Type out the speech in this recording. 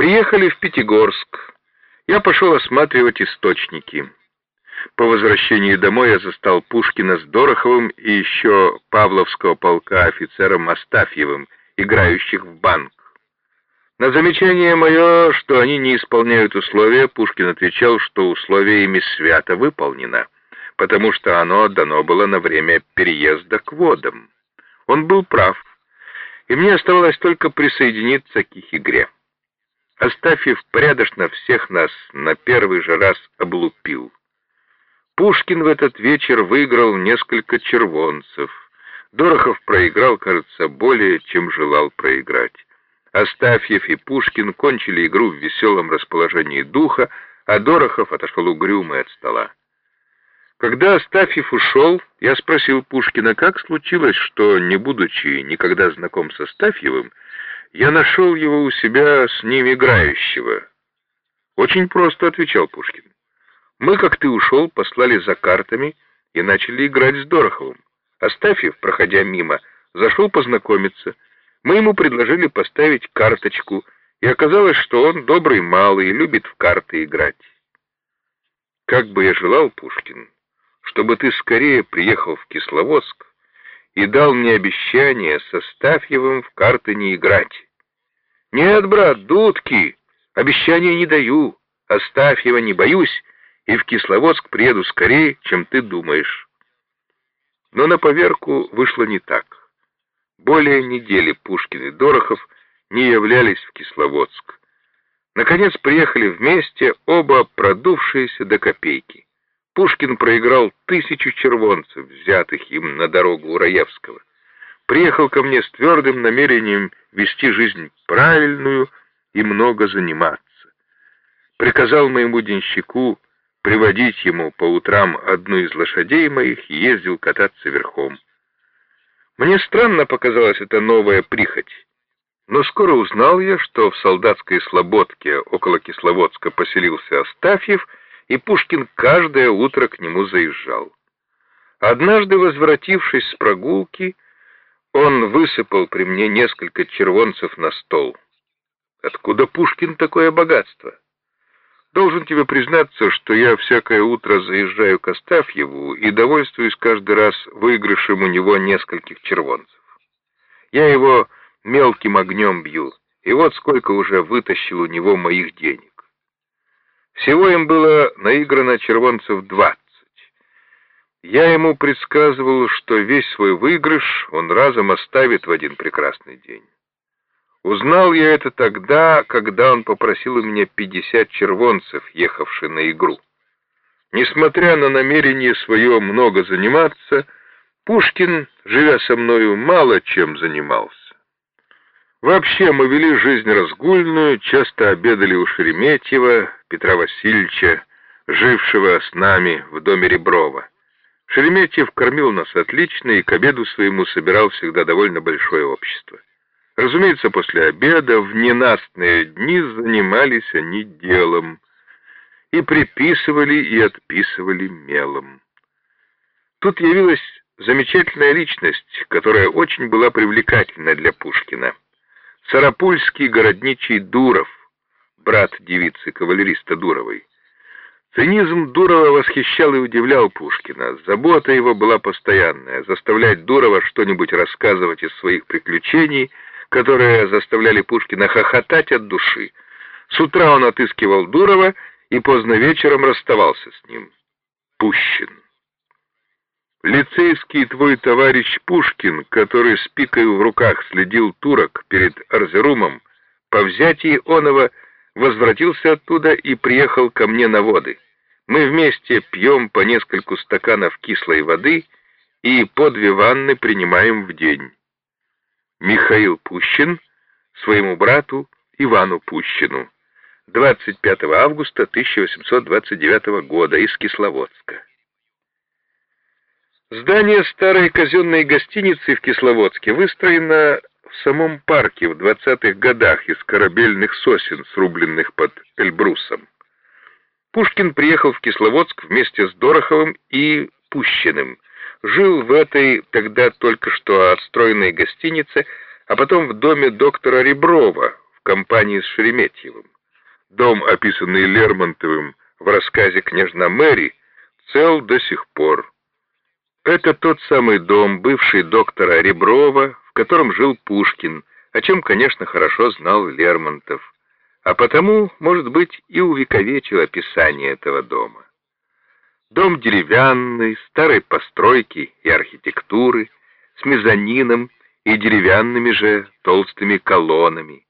Приехали в Пятигорск. Я пошел осматривать источники. По возвращении домой я застал Пушкина с Дороховым и еще Павловского полка офицером Астафьевым, играющих в банк. На замечание мое, что они не исполняют условия, Пушкин отвечал, что условие ими свято выполнено, потому что оно дано было на время переезда к водам. Он был прав, и мне оставалось только присоединиться к их игре. Астафьев порядочно всех нас на первый же раз облупил. Пушкин в этот вечер выиграл несколько червонцев. Дорохов проиграл, кажется, более, чем желал проиграть. Астафьев и Пушкин кончили игру в веселом расположении духа, а Дорохов отошел угрюмый от стола. Когда Астафьев ушел, я спросил Пушкина, как случилось, что, не будучи никогда знаком с Астафьевым, я нашел его у себя с ним играющего. Очень просто, отвечал Пушкин. Мы, как ты ушел, послали за картами и начали играть с Дороховым. Астафьев, проходя мимо, зашел познакомиться — мы ему предложили поставить карточку, и оказалось, что он добрый малый и любит в карты играть. Как бы я желал, Пушкин, чтобы ты скорее приехал в Кисловодск и дал мне обещание со Стафьевым в карты не играть. Нет, брат, дудки, обещания не даю, Астафьева не боюсь, и в Кисловодск приеду скорее, чем ты думаешь. Но на поверку вышло не так. Более недели Пушкин и Дорохов не являлись в Кисловодск. Наконец приехали вместе, оба продувшиеся до копейки. Пушкин проиграл тысячу червонцев, взятых им на дорогу у Раевского. Приехал ко мне с твердым намерением вести жизнь правильную и много заниматься. Приказал моему денщику приводить ему по утрам одну из лошадей моих и ездил кататься верхом. Мне странно показалась эта новая прихоть. Но скоро узнал я, что в солдатской слободке около Кисловодска поселился Астафьев, и Пушкин каждое утро к нему заезжал. Однажды, возвратившись с прогулки, он высыпал при мне несколько червонцев на стол. Откуда Пушкин такое богатство? Должен тебе признаться, что я всякое утро заезжаю к Астафьеву и довольствуюсь каждый раз выигрышем у него нескольких червонцев. Я его мелким огнем бью, и вот сколько уже вытащил у него моих денег. Всего им было наиграно червонцев двадцать. Я ему предсказывал, что весь свой выигрыш он разом оставит в один прекрасный день. Узнал я это тогда, когда он попросил у меня 50 червонцев, ехавших на игру. Несмотря на намерение свое много заниматься, Пушкин, живя со мною, мало чем занимался. Вообще мы вели жизнь разгульную, часто обедали у Шереметьева, Петра Васильевича, жившего с нами в доме Реброва. Шереметьев кормил нас отлично и к обеду своему собирал всегда довольно большое общество. Разумеется, после обеда в ненастные дни занимались они делом и приписывали и отписывали мелом. Тут явилась замечательная личность, которая очень была привлекательна для Пушкина. Сарапульский городничий Дуров, брат девицы-кавалериста Дуровой. Цинизм Дурова восхищал и удивлял Пушкина. Забота его была постоянная — заставлять Дурова что-нибудь рассказывать из своих приключений — которые заставляли Пушкина хохотать от души. С утра он отыскивал Дурова и поздно вечером расставался с ним. Пущин. Лицейский твой товарищ Пушкин, который с пикой в руках следил турок перед Арзерумом, по взятии оного возвратился оттуда и приехал ко мне на воды. Мы вместе пьем по нескольку стаканов кислой воды и по две ванны принимаем в день. Михаил Пущин своему брату Ивану Пущину 25 августа 1829 года из Кисловодска. Здание старой казенной гостиницы в Кисловодске выстроено в самом парке в 20-х годах из корабельных сосен, срубленных под Эльбрусом. Пушкин приехал в Кисловодск вместе с Дороховым и Пущиным – жил в этой тогда только что отстроенной гостинице, а потом в доме доктора Реброва, в компании с Шереметьевым. Дом, описанный Лермонтовым в рассказе «Княжна Мэри», цел до сих пор. Это тот самый дом, бывший доктора Реброва, в котором жил Пушкин, о чем, конечно, хорошо знал Лермонтов, а потому, может быть, и увековечил описание этого дома. Дом деревянный, старой постройки и архитектуры, с мезонином и деревянными же толстыми колоннами,